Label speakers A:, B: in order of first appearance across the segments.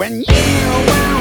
A: when you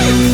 A: Hey!